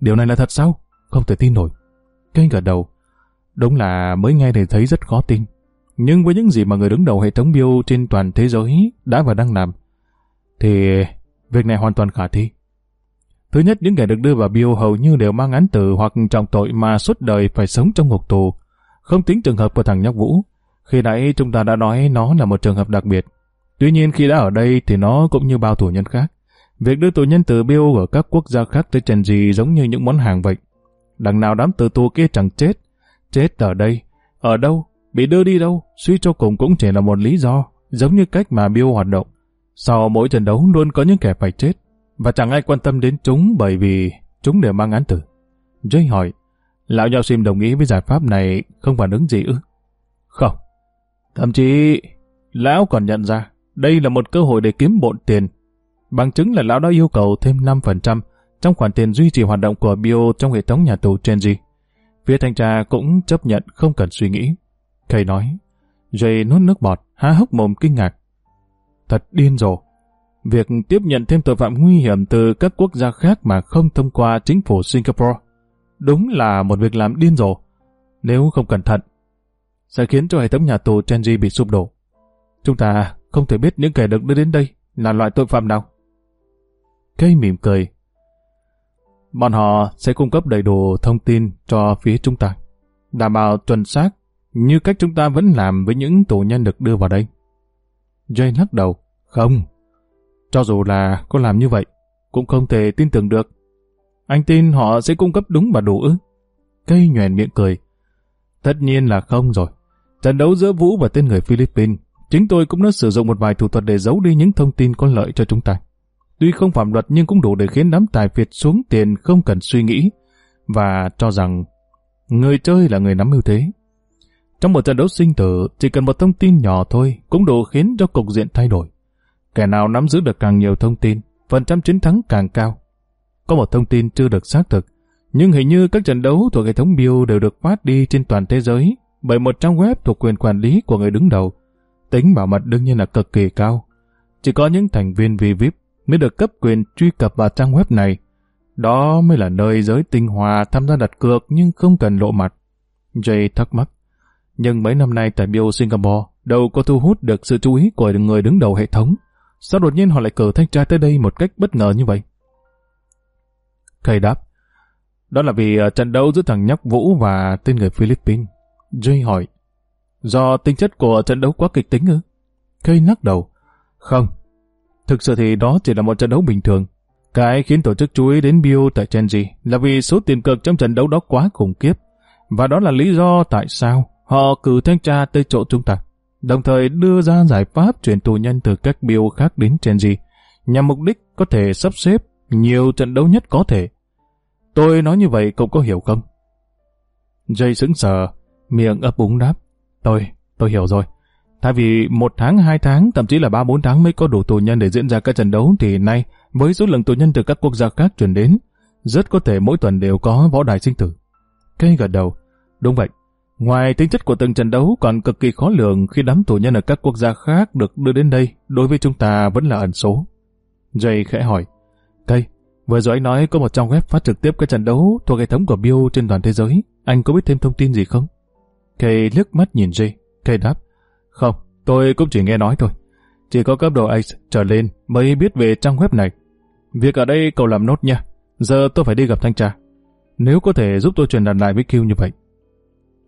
A: Điều này là thật sao? Không thể tin nổi. Kênh gật đầu. Đúng là mới nghe thì thấy rất khó tin. Nhưng với những gì mà người đứng đầu hệ thống biêu trên toàn thế giới đã và đang làm, thì việc này hoàn toàn khả thi. Thứ nhất, những kẻ được đưa vào biêu hầu như đều mang án tử hoặc trọng tội mà suốt đời phải sống trong ngục tù. Không tính trường hợp của thằng nhóc Vũ. Khi nãy chúng ta đã nói nó là một trường hợp đặc biệt. Tuy nhiên khi đã ở đây thì nó cũng như bao tù nhân khác. Việc đưa tù nhân từ biêu ở các quốc gia khác tới trần gì giống như những món hàng vậy. Đằng nào đám tử tù kia chẳng chết. Chết ở đây, ở đâu, bị đưa đi đâu, suy cho cùng cũng chỉ là một lý do, giống như cách mà Bill hoạt động. Sau mỗi trận đấu luôn có những kẻ phải chết, và chẳng ai quan tâm đến chúng bởi vì chúng đều mang án tử. Jay hỏi, lão Giao Sim đồng ý với giải pháp này không phản ứng gì ư? Không. Thậm chí, lão còn nhận ra đây là một cơ hội để kiếm bộn tiền. Bằng chứng là lão đã yêu cầu thêm 5% trong khoản tiền duy trì hoạt động của Bio trong hệ thống nhà tù Chenji. Phía thanh tra cũng chấp nhận không cần suy nghĩ. Kay nói, Jay nuốt nước bọt, há hốc mồm kinh ngạc. Thật điên rồ. Việc tiếp nhận thêm tội phạm nguy hiểm từ các quốc gia khác mà không thông qua chính phủ Singapore đúng là một việc làm điên rồ. Nếu không cẩn thận, sẽ khiến cho hệ thống nhà tù Chenji bị sụp đổ. Chúng ta không thể biết những kẻ được đưa đến đây là loại tội phạm nào. Cây mỉm cười. Bọn họ sẽ cung cấp đầy đủ thông tin cho phía chúng ta, đảm bảo chuẩn xác như cách chúng ta vẫn làm với những tù nhân được đưa vào đây. Jay lắc đầu. Không. Cho dù là có làm như vậy, cũng không thể tin tưởng được. Anh tin họ sẽ cung cấp đúng và đủ ư? Cây nhoèn miệng cười. Tất nhiên là không rồi. Trận đấu giữa Vũ và tên người Philippines, chính tôi cũng đã sử dụng một vài thủ thuật để giấu đi những thông tin có lợi cho chúng ta. Tuy không phạm luật nhưng cũng đủ để khiến đám tài phiệt xuống tiền không cần suy nghĩ và cho rằng người chơi là người nắm ưu thế. Trong một trận đấu sinh tử, chỉ cần một thông tin nhỏ thôi cũng đủ khiến cho cục diện thay đổi. Kẻ nào nắm giữ được càng nhiều thông tin, phần trăm chiến thắng càng cao. Có một thông tin chưa được xác thực, nhưng hình như các trận đấu thuộc hệ thống Bill đều được phát đi trên toàn thế giới bởi một trang web thuộc quyền quản lý của người đứng đầu. Tính bảo mật đương nhiên là cực kỳ cao. Chỉ có những thành viên VIP mới được cấp quyền truy cập vào trang web này. Đó mới là nơi giới tinh hòa tham gia đặt cược nhưng không cần lộ mặt. Jay thắc mắc. Nhưng mấy năm nay tại Bio Singapore, đâu có thu hút được sự chú ý của người đứng đầu hệ thống. Sao đột nhiên họ lại cử thanh tra tới đây một cách bất ngờ như vậy? Kay đáp. Đó là vì ờ, trận đấu giữa thằng nhóc Vũ và tên người Philippines. Jay hỏi. Do tính chất của trận đấu quá kịch tính ư? Kay lắc đầu. Không. Thực sự thì đó chỉ là một trận đấu bình thường. Cái khiến tổ chức chú ý đến Bio tại Chenji là vì số tiền cược trong trận đấu đó quá khủng khiếp. Và đó là lý do tại sao họ cử thanh tra tới chỗ chúng ta đồng thời đưa ra giải pháp chuyển tù nhân từ các Bill khác đến Chenji, nhằm mục đích có thể sắp xếp nhiều trận đấu nhất có thể. Tôi nói như vậy cậu có hiểu không? Jay sững sờ, miệng ấp úng đáp. Tôi, tôi hiểu rồi. Thay vì một tháng, hai tháng, thậm chí là ba bốn tháng mới có đủ tù nhân để diễn ra các trận đấu thì nay, với số lượng tù nhân từ các quốc gia khác chuyển đến, rất có thể mỗi tuần đều có võ đài sinh tử. Cây gật đầu. Đúng vậy. Ngoài tính chất của từng trận đấu còn cực kỳ khó lường khi đám tù nhân ở các quốc gia khác được đưa đến đây, đối với chúng ta vẫn là ẩn số. Jay khẽ hỏi. Cây, vừa rồi anh nói có một trang web phát trực tiếp các trận đấu thuộc hệ thống của Bio trên toàn thế giới. Anh có biết thêm thông tin gì không? Cây liếc mắt nhìn Jay. Cây đáp. Không, tôi cũng chỉ nghe nói thôi. Chỉ có cấp độ Ace trở lên mới biết về trang web này. Việc ở đây cậu làm nốt nha. Giờ tôi phải đi gặp thanh tra. Nếu có thể giúp tôi truyền đạt lại với Q như vậy.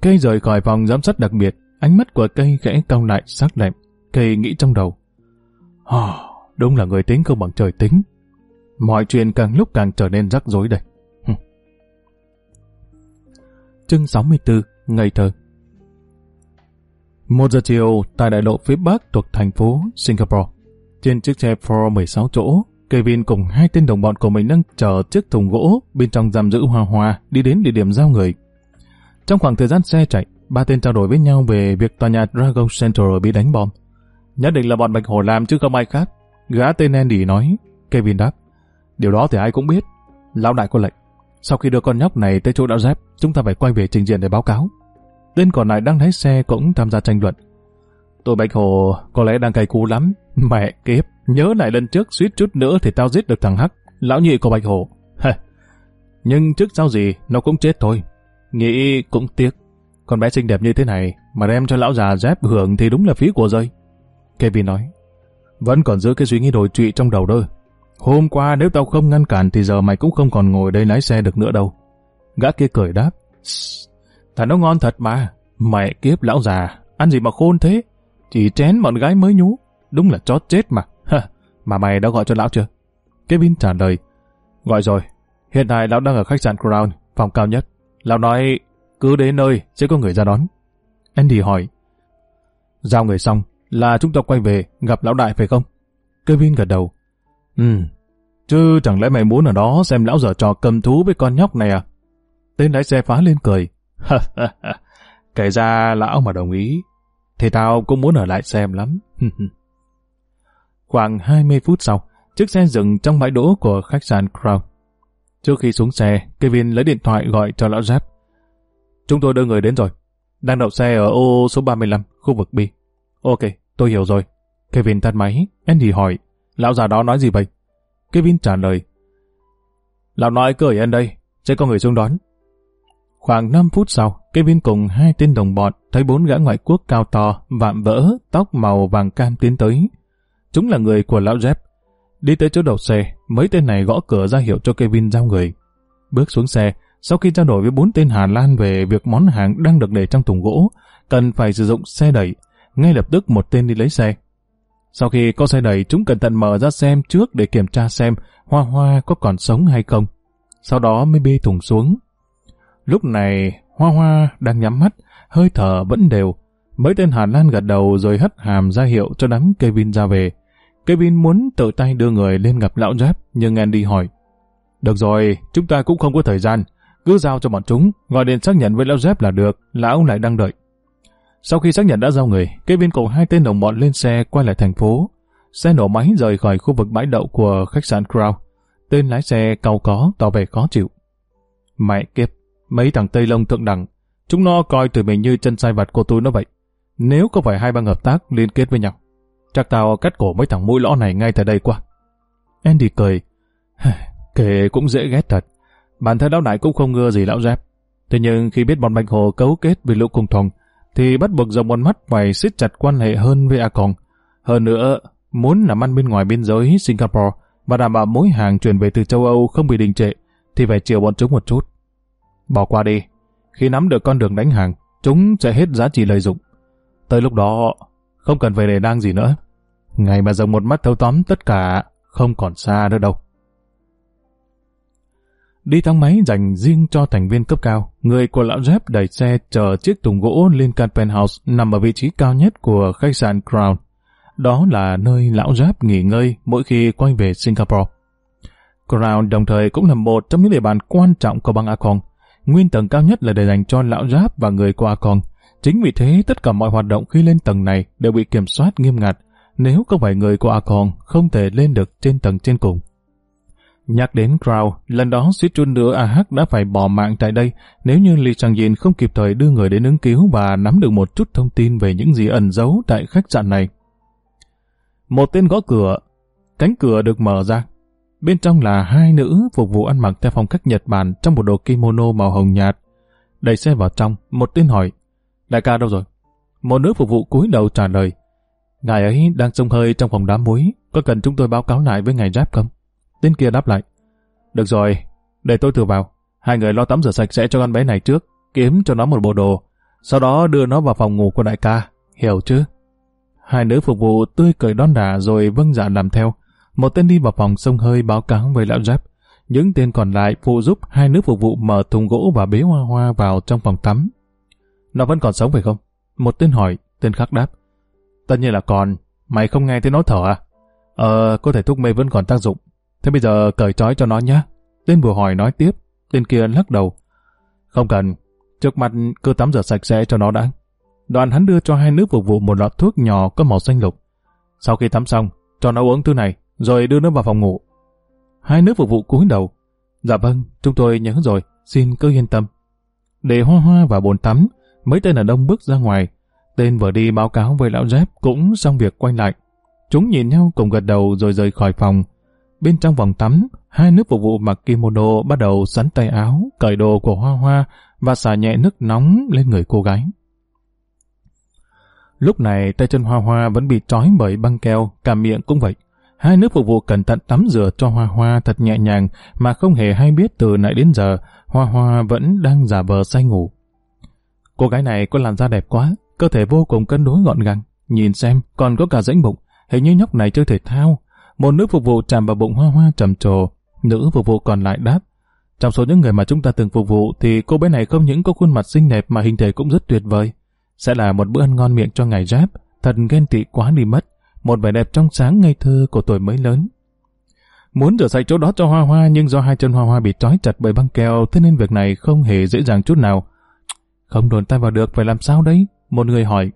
A: Cây rời khỏi phòng giám sát đặc biệt, ánh mắt của cây khẽ cong lại sắc lẹm. Cây nghĩ trong đầu. Oh, đúng là người tính không bằng trời tính. Mọi chuyện càng lúc càng trở nên rắc rối đây. Chương 64, Ngày thơ một giờ chiều, tại đại lộ phía bắc thuộc thành phố Singapore, trên chiếc xe Ford 16 chỗ, Kevin cùng hai tên đồng bọn của mình đang chờ chiếc thùng gỗ bên trong giam giữ Hoa Hoa đi đến địa điểm giao người. Trong khoảng thời gian xe chạy, ba tên trao đổi với nhau về việc tòa nhà Dragon Central bị đánh bom. Nhất định là bọn Bạch Hổ làm chứ không ai khác. Gã tên Andy nói, Kevin đáp. Điều đó thì ai cũng biết. Lão đại có lệnh. Sau khi đưa con nhóc này tới chỗ đạo dép, chúng ta phải quay về trình diện để báo cáo. Tên còn lại đang lái xe cũng tham gia tranh luận. Tôi Bạch Hồ có lẽ đang cay cú lắm. Mẹ kiếp, nhớ lại lần trước suýt chút nữa thì tao giết được thằng Hắc, lão nhị của Bạch Hồ. Nhưng trước sau gì, nó cũng chết thôi. Nghĩ cũng tiếc. Con bé xinh đẹp như thế này mà đem cho lão già dép hưởng thì đúng là phí của rơi. Kevin nói. Vẫn còn giữ cái suy nghĩ đồi trụy trong đầu đôi Hôm qua nếu tao không ngăn cản thì giờ mày cũng không còn ngồi đây lái xe được nữa đâu. Gã kia cười đáp. Thằng nó ngon thật mà. Mẹ kiếp lão già, ăn gì mà khôn thế? Chỉ chén bọn gái mới nhú. Đúng là chót chết mà. mà mày đã gọi cho lão chưa? Kevin trả lời. Gọi rồi. Hiện tại lão đang ở khách sạn Crown, phòng cao nhất. Lão nói cứ đến nơi sẽ có người ra đón. Andy hỏi. Giao người xong là chúng ta quay về gặp lão đại phải không? Kevin gật đầu. Ừ, chứ chẳng lẽ mày muốn ở đó xem lão dở trò cầm thú với con nhóc này à? Tên lái xe phá lên cười. [LAUGHS] Kể ra lão mà đồng ý, thì tao cũng muốn ở lại xem lắm. [LAUGHS] Khoảng 20 phút sau, chiếc xe dừng trong bãi đỗ của khách sạn Crown. Trước khi xuống xe, Kevin lấy điện thoại gọi cho lão Giáp. Chúng tôi đưa người đến rồi. Đang đậu xe ở ô số 35, khu vực B. Ok, tôi hiểu rồi. Kevin tắt máy. Andy hỏi, lão già đó nói gì vậy? Kevin trả lời. Lão nói cười ở đây, sẽ có người xuống đón. Khoảng 5 phút sau, Kevin cùng hai tên đồng bọn thấy bốn gã ngoại quốc cao to, vạm vỡ, tóc màu vàng cam tiến tới. Chúng là người của lão Jeff. Đi tới chỗ đầu xe, mấy tên này gõ cửa ra hiệu cho Kevin giao người. Bước xuống xe, sau khi trao đổi với bốn tên Hà Lan về việc món hàng đang được để trong thùng gỗ, cần phải sử dụng xe đẩy, ngay lập tức một tên đi lấy xe. Sau khi có xe đẩy, chúng cẩn thận mở ra xem trước để kiểm tra xem Hoa Hoa có còn sống hay không. Sau đó mới bê thùng xuống, Lúc này, Hoa Hoa đang nhắm mắt, hơi thở vẫn đều. Mấy tên Hà Lan gật đầu rồi hất hàm ra hiệu cho đám Kevin ra về. Kevin muốn tự tay đưa người lên gặp lão Giáp, nhưng Andy hỏi. Được rồi, chúng ta cũng không có thời gian. Cứ giao cho bọn chúng, gọi điện xác nhận với lão Giáp là được, lão lại đang đợi. Sau khi xác nhận đã giao người, Kevin cùng hai tên đồng bọn lên xe quay lại thành phố. Xe nổ máy rời khỏi khu vực bãi đậu của khách sạn Crown. Tên lái xe cao có tỏ vẻ khó chịu. Mẹ kiếp, Mấy thằng Tây Lông thượng đẳng, chúng nó coi tụi mình như chân sai vặt của tôi nó vậy. Nếu có phải hai bang hợp tác liên kết với nhau, chắc tao cắt cổ mấy thằng mũi lõ này ngay tại đây qua. Andy cười. [SIGHS] Kể cũng dễ ghét thật. Bản thân lão đại cũng không ngưa gì lão giáp. Thế nhưng khi biết bọn Bạch Hồ cấu kết với lũ cùng thòng, thì bắt buộc dòng bọn mắt phải siết chặt quan hệ hơn với A Còng. Hơn nữa, muốn làm ăn bên ngoài biên giới Singapore và đảm bảo mối hàng chuyển về từ châu Âu không bị đình trệ, thì phải chiều bọn chúng một chút. Bỏ qua đi. Khi nắm được con đường đánh hàng, chúng sẽ hết giá trị lợi dụng. Tới lúc đó, không cần về để đang gì nữa. Ngày mà dùng một mắt thâu tóm tất cả, không còn xa nữa đâu. Đi thang máy dành riêng cho thành viên cấp cao, người của lão Jeff đẩy xe chở chiếc thùng gỗ Lincoln Penthouse nằm ở vị trí cao nhất của khách sạn Crown. Đó là nơi lão Jeff nghỉ ngơi mỗi khi quay về Singapore. Crown đồng thời cũng là một trong những địa bàn quan trọng của bang Akon, nguyên tầng cao nhất là để dành cho lão giáp và người qua con. Chính vì thế, tất cả mọi hoạt động khi lên tầng này đều bị kiểm soát nghiêm ngặt. Nếu không phải người của Akon, Con, không thể lên được trên tầng trên cùng. Nhắc đến Crow, lần đó suýt chút nữa AH đã phải bỏ mạng tại đây nếu như Lee Chang Yin không kịp thời đưa người đến ứng cứu và nắm được một chút thông tin về những gì ẩn giấu tại khách sạn này. Một tên gõ cửa, cánh cửa được mở ra. Bên trong là hai nữ phục vụ ăn mặc theo phong cách Nhật Bản trong một đồ kimono màu hồng nhạt. Đẩy xe vào trong, một tên hỏi, Đại ca đâu rồi? Một nữ phục vụ cúi đầu trả lời, Ngài ấy đang sông hơi trong phòng đám muối, có cần chúng tôi báo cáo lại với ngài Giáp không? Tên kia đáp lại. Được rồi, để tôi thử vào. Hai người lo tắm rửa sạch sẽ cho con bé này trước, kiếm cho nó một bộ đồ. Sau đó đưa nó vào phòng ngủ của đại ca. Hiểu chứ? Hai nữ phục vụ tươi cười đón đà rồi vâng dạ làm theo. Một tên đi vào phòng sông hơi báo cáo với lão Giáp. Những tên còn lại phụ giúp hai nữ phục vụ mở thùng gỗ và bế hoa hoa vào trong phòng tắm. Nó vẫn còn sống phải không? Một tên hỏi, tên khác đáp. Tất nhiên là còn. Mày không nghe thấy nó thở à? Ờ, có thể thuốc mê vẫn còn tác dụng. Thế bây giờ cởi trói cho nó nhé. Tên vừa hỏi nói tiếp, tên kia lắc đầu. Không cần, trước mặt cứ tắm rửa sạch sẽ cho nó đã. Đoàn hắn đưa cho hai nữ phục vụ một lọ thuốc nhỏ có màu xanh lục. Sau khi tắm xong, cho nó uống thứ này, rồi đưa nó vào phòng ngủ. Hai nữ phục vụ cúi đầu. Dạ vâng, chúng tôi nhớ rồi, xin cứ yên tâm. Để hoa hoa vào bồn tắm, mấy tên đàn ông bước ra ngoài. Tên vừa đi báo cáo với lão dép cũng xong việc quay lại. Chúng nhìn nhau cùng gật đầu rồi rời khỏi phòng. Bên trong vòng tắm, hai nữ phục vụ mặc kimono bắt đầu sắn tay áo, cởi đồ của Hoa Hoa và xả nhẹ nước nóng lên người cô gái. Lúc này tay chân Hoa Hoa vẫn bị trói bởi băng keo, cả miệng cũng vậy. Hai nữ phục vụ cẩn thận tắm rửa cho Hoa Hoa thật nhẹ nhàng mà không hề hay biết từ nãy đến giờ Hoa Hoa vẫn đang giả vờ say ngủ. Cô gái này có làn da đẹp quá, cơ thể vô cùng cân đối gọn gàng. Nhìn xem, còn có cả rãnh bụng, hình như nhóc này chơi thể thao, một nữ phục vụ chạm vào bụng hoa hoa trầm trồ, nữ phục vụ còn lại đáp. Trong số những người mà chúng ta từng phục vụ thì cô bé này không những có khuôn mặt xinh đẹp mà hình thể cũng rất tuyệt vời. Sẽ là một bữa ăn ngon miệng cho ngày giáp, thật ghen tị quá đi mất, một vẻ đẹp trong sáng ngây thơ của tuổi mới lớn. Muốn rửa sạch chỗ đó cho hoa hoa nhưng do hai chân hoa hoa bị trói chặt bởi băng keo thế nên việc này không hề dễ dàng chút nào. Không đồn tay vào được phải làm sao đấy? Một người hỏi.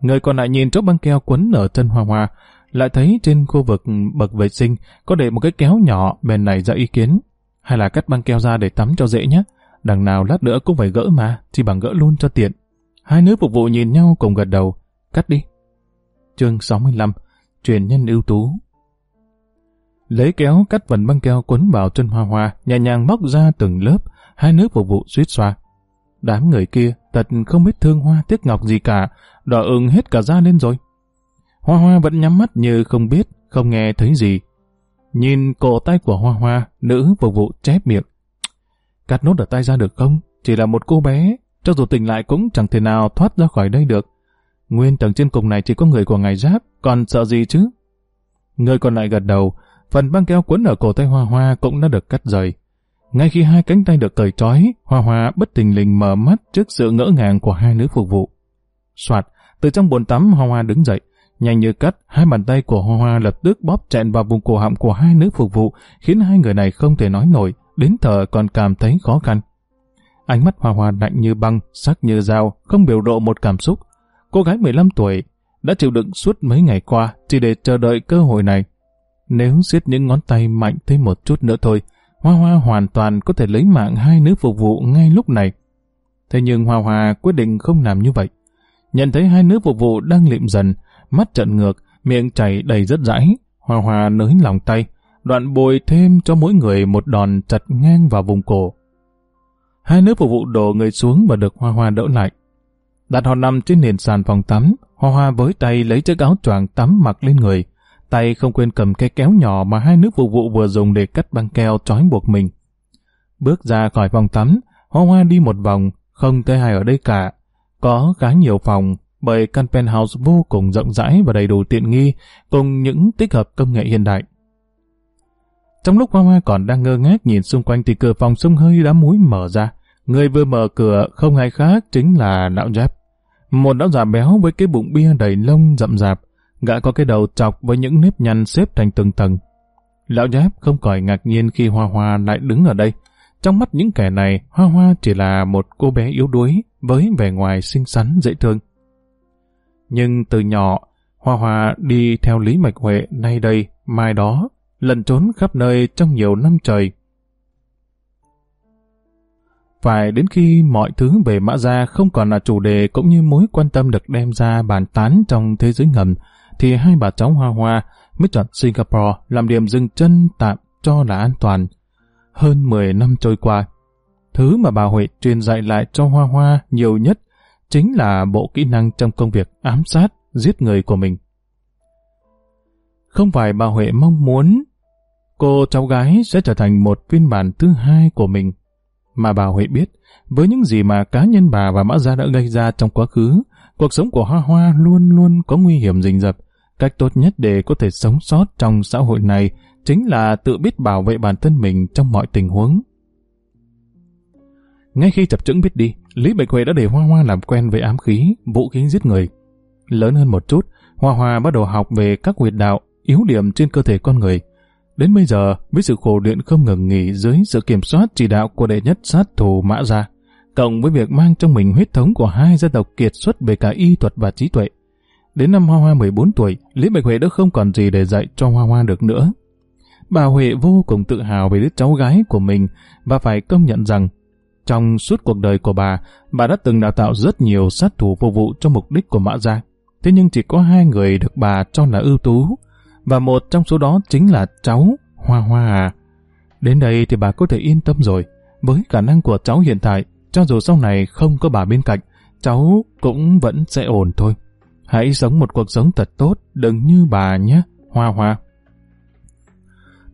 A: Người còn lại nhìn chỗ băng keo quấn ở chân hoa hoa, lại thấy trên khu vực bậc vệ sinh có để một cái kéo nhỏ bèn này ra ý kiến. Hay là cắt băng keo ra để tắm cho dễ nhé. Đằng nào lát nữa cũng phải gỡ mà, chỉ bằng gỡ luôn cho tiện. Hai nữ phục vụ nhìn nhau cùng gật đầu. Cắt đi. Chương 65 Truyền nhân ưu tú Lấy kéo cắt vần băng keo quấn vào chân hoa hoa, nhẹ nhàng móc ra từng lớp, hai nước phục vụ suýt xoa. Đám người kia thật không biết thương hoa tiếc ngọc gì cả, đỏ ửng hết cả da lên rồi. Hoa Hoa vẫn nhắm mắt như không biết, không nghe thấy gì. Nhìn cổ tay của Hoa Hoa, nữ phục vụ chép miệng. Cắt nốt ở tay ra được không? Chỉ là một cô bé, cho dù tỉnh lại cũng chẳng thể nào thoát ra khỏi đây được. Nguyên tầng trên cùng này chỉ có người của ngài giáp, còn sợ gì chứ? Người còn lại gật đầu, phần băng keo quấn ở cổ tay Hoa Hoa cũng đã được cắt rời. Ngay khi hai cánh tay được cởi trói, Hoa Hoa bất tình lình mở mắt trước sự ngỡ ngàng của hai nữ phục vụ. Soạt, từ trong bồn tắm Hoa Hoa đứng dậy, Nhanh như cắt, hai bàn tay của Hoa Hoa lập tức bóp chẹn vào vùng cổ họng của hai nữ phục vụ, khiến hai người này không thể nói nổi, đến thở còn cảm thấy khó khăn. Ánh mắt Hoa Hoa lạnh như băng, sắc như dao, không biểu lộ một cảm xúc. Cô gái 15 tuổi đã chịu đựng suốt mấy ngày qua chỉ để chờ đợi cơ hội này. Nếu siết những ngón tay mạnh thêm một chút nữa thôi, Hoa Hoa hoàn toàn có thể lấy mạng hai nữ phục vụ ngay lúc này. Thế nhưng Hoa Hoa quyết định không làm như vậy. Nhận thấy hai nữ phục vụ đang lịm dần, mắt trận ngược, miệng chảy đầy rất rãi, Hoa Hoa nới lòng tay, đoạn bồi thêm cho mỗi người một đòn chặt ngang vào vùng cổ. Hai nữ phục vụ đổ người xuống và được Hoa Hoa đỡ lại. Đặt họ nằm trên nền sàn phòng tắm, Hoa Hoa với tay lấy chiếc áo choàng tắm mặc lên người, tay không quên cầm cái kéo nhỏ mà hai nữ phục vụ vừa dùng để cắt băng keo trói buộc mình. Bước ra khỏi phòng tắm, Hoa Hoa đi một vòng, không thấy ai ở đây cả. Có khá nhiều phòng, bởi căn penthouse vô cùng rộng rãi và đầy đủ tiện nghi cùng những tích hợp công nghệ hiện đại. Trong lúc Hoa Hoa còn đang ngơ ngác nhìn xung quanh thì cửa phòng sông hơi đã múi mở ra. Người vừa mở cửa không ai khác chính là lão Jeff. Một lão già dạ béo với cái bụng bia đầy lông rậm rạp, gã có cái đầu chọc với những nếp nhăn xếp thành từng tầng. Lão Jeff không khỏi ngạc nhiên khi Hoa Hoa lại đứng ở đây. Trong mắt những kẻ này, Hoa Hoa chỉ là một cô bé yếu đuối với vẻ ngoài xinh xắn dễ thương. Nhưng từ nhỏ, Hoa Hoa đi theo Lý Mạch Huệ nay đây, mai đó, lần trốn khắp nơi trong nhiều năm trời. Phải đến khi mọi thứ về Mã Gia không còn là chủ đề cũng như mối quan tâm được đem ra bàn tán trong thế giới ngầm, thì hai bà cháu Hoa Hoa mới chọn Singapore làm điểm dừng chân tạm cho là an toàn. Hơn 10 năm trôi qua, thứ mà bà Huệ truyền dạy lại cho Hoa Hoa nhiều nhất chính là bộ kỹ năng trong công việc ám sát, giết người của mình. Không phải bà Huệ mong muốn cô cháu gái sẽ trở thành một phiên bản thứ hai của mình, mà bà Huệ biết, với những gì mà cá nhân bà và Mã Gia đã gây ra trong quá khứ, cuộc sống của Hoa Hoa luôn luôn có nguy hiểm rình rập. Cách tốt nhất để có thể sống sót trong xã hội này chính là tự biết bảo vệ bản thân mình trong mọi tình huống. Ngay khi chập chững biết đi, Lý Bạch Huệ đã để Hoa Hoa làm quen với ám khí, vũ khí giết người. Lớn hơn một chút, Hoa Hoa bắt đầu học về các huyệt đạo, yếu điểm trên cơ thể con người. Đến bây giờ, với sự khổ luyện không ngừng nghỉ dưới sự kiểm soát chỉ đạo của đệ nhất sát thủ Mã Gia, cộng với việc mang trong mình huyết thống của hai gia tộc kiệt xuất về cả y thuật và trí tuệ. Đến năm Hoa Hoa 14 tuổi, Lý Bạch Huệ đã không còn gì để dạy cho Hoa Hoa được nữa. Bà Huệ vô cùng tự hào về đứa cháu gái của mình và phải công nhận rằng trong suốt cuộc đời của bà, bà đã từng đào tạo rất nhiều sát thủ phục vụ cho mục đích của Mã Gia. Thế nhưng chỉ có hai người được bà cho là ưu tú, và một trong số đó chính là cháu Hoa Hoa à. Đến đây thì bà có thể yên tâm rồi. Với khả năng của cháu hiện tại, cho dù sau này không có bà bên cạnh, cháu cũng vẫn sẽ ổn thôi. Hãy sống một cuộc sống thật tốt, đừng như bà nhé, Hoa Hoa.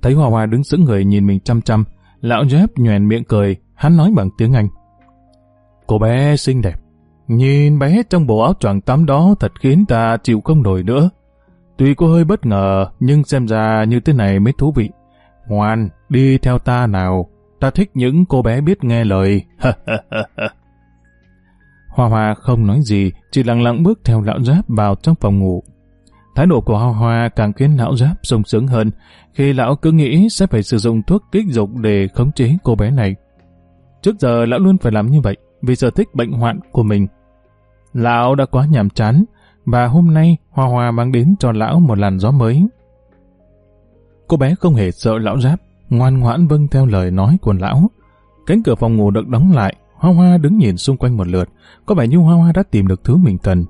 A: Thấy Hoa Hoa đứng sững người nhìn mình chăm chăm, lão Jeff nhoèn miệng cười, hắn nói bằng tiếng Anh. Cô bé xinh đẹp, nhìn bé trong bộ áo choàng tắm đó thật khiến ta chịu không nổi nữa. Tuy có hơi bất ngờ, nhưng xem ra như thế này mới thú vị. Ngoan, đi theo ta nào, ta thích những cô bé biết nghe lời. [LAUGHS] Hoa Hoa không nói gì, chỉ lặng lặng bước theo lão giáp vào trong phòng ngủ. Thái độ của Hoa Hoa càng khiến lão giáp sung sướng hơn, khi lão cứ nghĩ sẽ phải sử dụng thuốc kích dục để khống chế cô bé này. Trước giờ lão luôn phải làm như vậy, vì sở thích bệnh hoạn của mình. Lão đã quá nhàm chán, và hôm nay Hoa Hoa mang đến cho lão một làn gió mới. Cô bé không hề sợ lão giáp, ngoan ngoãn vâng theo lời nói của lão. Cánh cửa phòng ngủ được đóng lại, Hoa Hoa đứng nhìn xung quanh một lượt, có vẻ như Hoa Hoa đã tìm được thứ mình cần.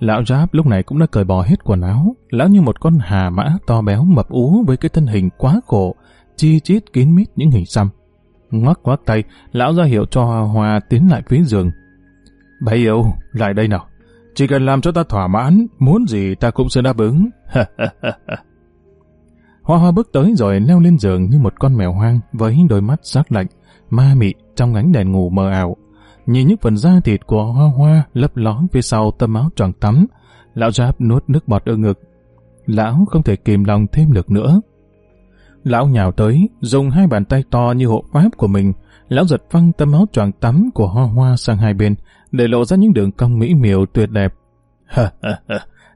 A: Lão giáp lúc này cũng đã cởi bỏ hết quần áo, lão như một con hà mã to béo mập ú với cái thân hình quá khổ, chi chít kín mít những hình xăm. Ngoắc ngoắc tay, lão ra hiệu cho Hoa Hoa tiến lại phía giường. Bà yêu, lại đây nào. Chỉ cần làm cho ta thỏa mãn, muốn gì ta cũng sẽ đáp ứng. [LAUGHS] Hoa Hoa bước tới rồi leo lên giường như một con mèo hoang với đôi mắt sắc lạnh, ma mị trong ánh đèn ngủ mờ ảo. Nhìn những phần da thịt của Hoa Hoa lấp ló phía sau tấm áo tròn tắm, lão giáp nuốt nước bọt ở ngực. Lão không thể kìm lòng thêm được nữa. Lão nhào tới, dùng hai bàn tay to như hộ pháp của mình, lão giật phăng tấm áo choàng tắm của Hoa Hoa sang hai bên, để lộ ra những đường cong mỹ miều tuyệt đẹp.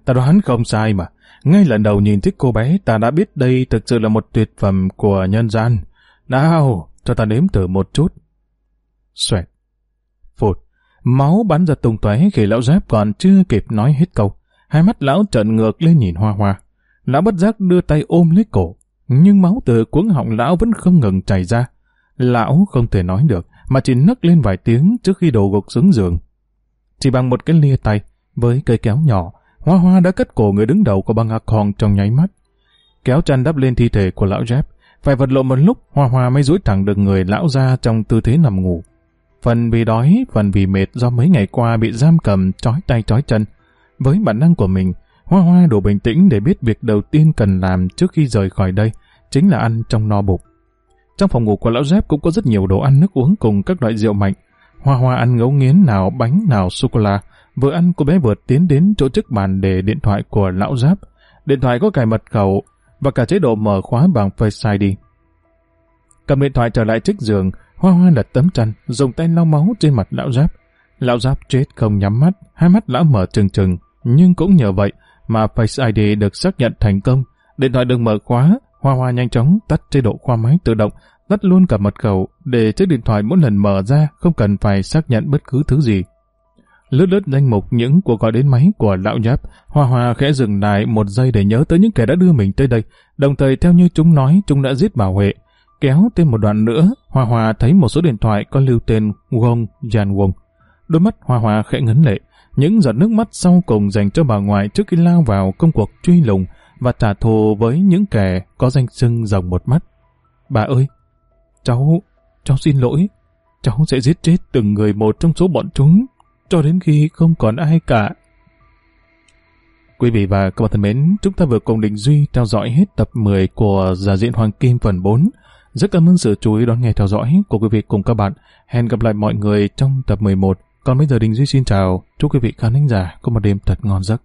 A: ta đoán không sai mà. Ngay lần đầu nhìn thấy cô bé, ta đã biết đây thực sự là một tuyệt phẩm của nhân gian. Nào, cho ta nếm thử một chút. Xoẹt. Phụt. Máu bắn ra tung tóe khi lão giáp còn chưa kịp nói hết câu. Hai mắt lão trợn ngược lên nhìn hoa hoa. Lão bất giác đưa tay ôm lấy cổ. Nhưng máu từ cuống họng lão vẫn không ngừng chảy ra. Lão không thể nói được, mà chỉ nấc lên vài tiếng trước khi đổ gục xuống giường. Chỉ bằng một cái lia tay, với cây kéo nhỏ, Hoa Hoa đã cắt cổ người đứng đầu của băng ạc hòn trong nháy mắt. Kéo chăn đắp lên thi thể của lão Jeff, phải vật lộn một lúc Hoa Hoa mới duỗi thẳng được người lão ra trong tư thế nằm ngủ. Phần vì đói, phần vì mệt do mấy ngày qua bị giam cầm, trói tay trói chân. Với bản năng của mình, Hoa Hoa đủ bình tĩnh để biết việc đầu tiên cần làm trước khi rời khỏi đây, chính là ăn trong no bụng. Trong phòng ngủ của lão Jeff cũng có rất nhiều đồ ăn nước uống cùng các loại rượu mạnh. Hoa Hoa ăn ngấu nghiến nào bánh nào sô-cô-la. Vừa ăn cô bé vừa tiến đến chỗ trước bàn để điện thoại của lão Giáp. Điện thoại có cài mật khẩu và cả chế độ mở khóa bằng Face ID. Cầm điện thoại trở lại trước giường, Hoa Hoa lật tấm chăn, dùng tay lau máu trên mặt lão Giáp. Lão Giáp chết không nhắm mắt, hai mắt lão mở trừng trừng, nhưng cũng nhờ vậy mà Face ID được xác nhận thành công. Điện thoại được mở khóa, Hoa Hoa nhanh chóng tắt chế độ khoa máy tự động, tắt luôn cả mật khẩu để chiếc điện thoại mỗi lần mở ra không cần phải xác nhận bất cứ thứ gì. Lướt lướt danh mục những cuộc gọi đến máy của lão nháp, Hoa Hoa khẽ dừng lại một giây để nhớ tới những kẻ đã đưa mình tới đây, đồng thời theo như chúng nói chúng đã giết bảo Huệ. Kéo thêm một đoạn nữa, Hoa Hoa thấy một số điện thoại có lưu tên Wong Jan Wong. Đôi mắt Hoa Hoa khẽ ngấn lệ, những giọt nước mắt sau cùng dành cho bà ngoại trước khi lao vào công cuộc truy lùng và trả thù với những kẻ có danh xưng rồng một mắt. Bà ơi, cháu, cháu xin lỗi, cháu sẽ giết chết từng người một trong số bọn chúng cho đến khi không còn ai cả. Quý vị và các bạn thân mến, chúng ta vừa cùng Đình Duy theo dõi hết tập 10 của Giả diện Hoàng Kim phần 4. Rất cảm ơn sự chú ý đón nghe theo dõi của quý vị cùng các bạn. Hẹn gặp lại mọi người trong tập 11. Còn bây giờ Đình Duy xin chào, chúc quý vị khán thính giả có một đêm thật ngon giấc.